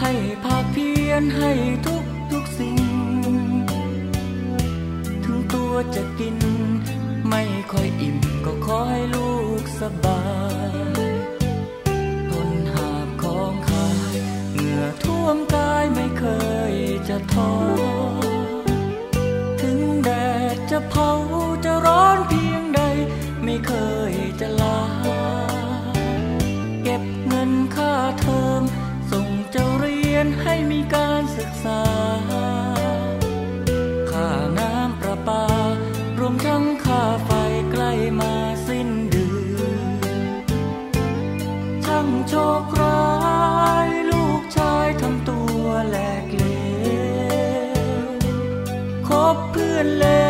ให้ภาคเพียนให้ทุกทุกสิ่ง ถึงตัวจะกิน ไม่ค่อยอิ่มก็ขอให้ลูกสบาย อบเพื่อนแล้ว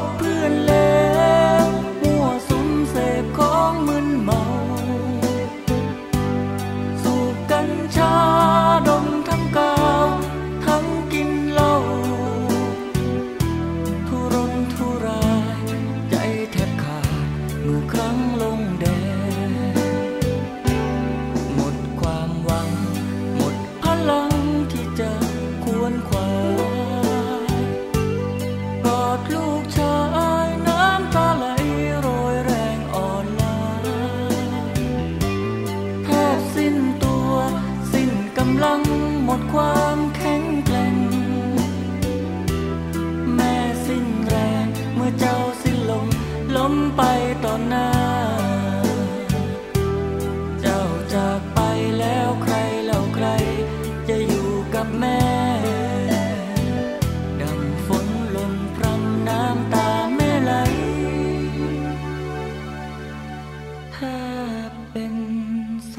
up happens.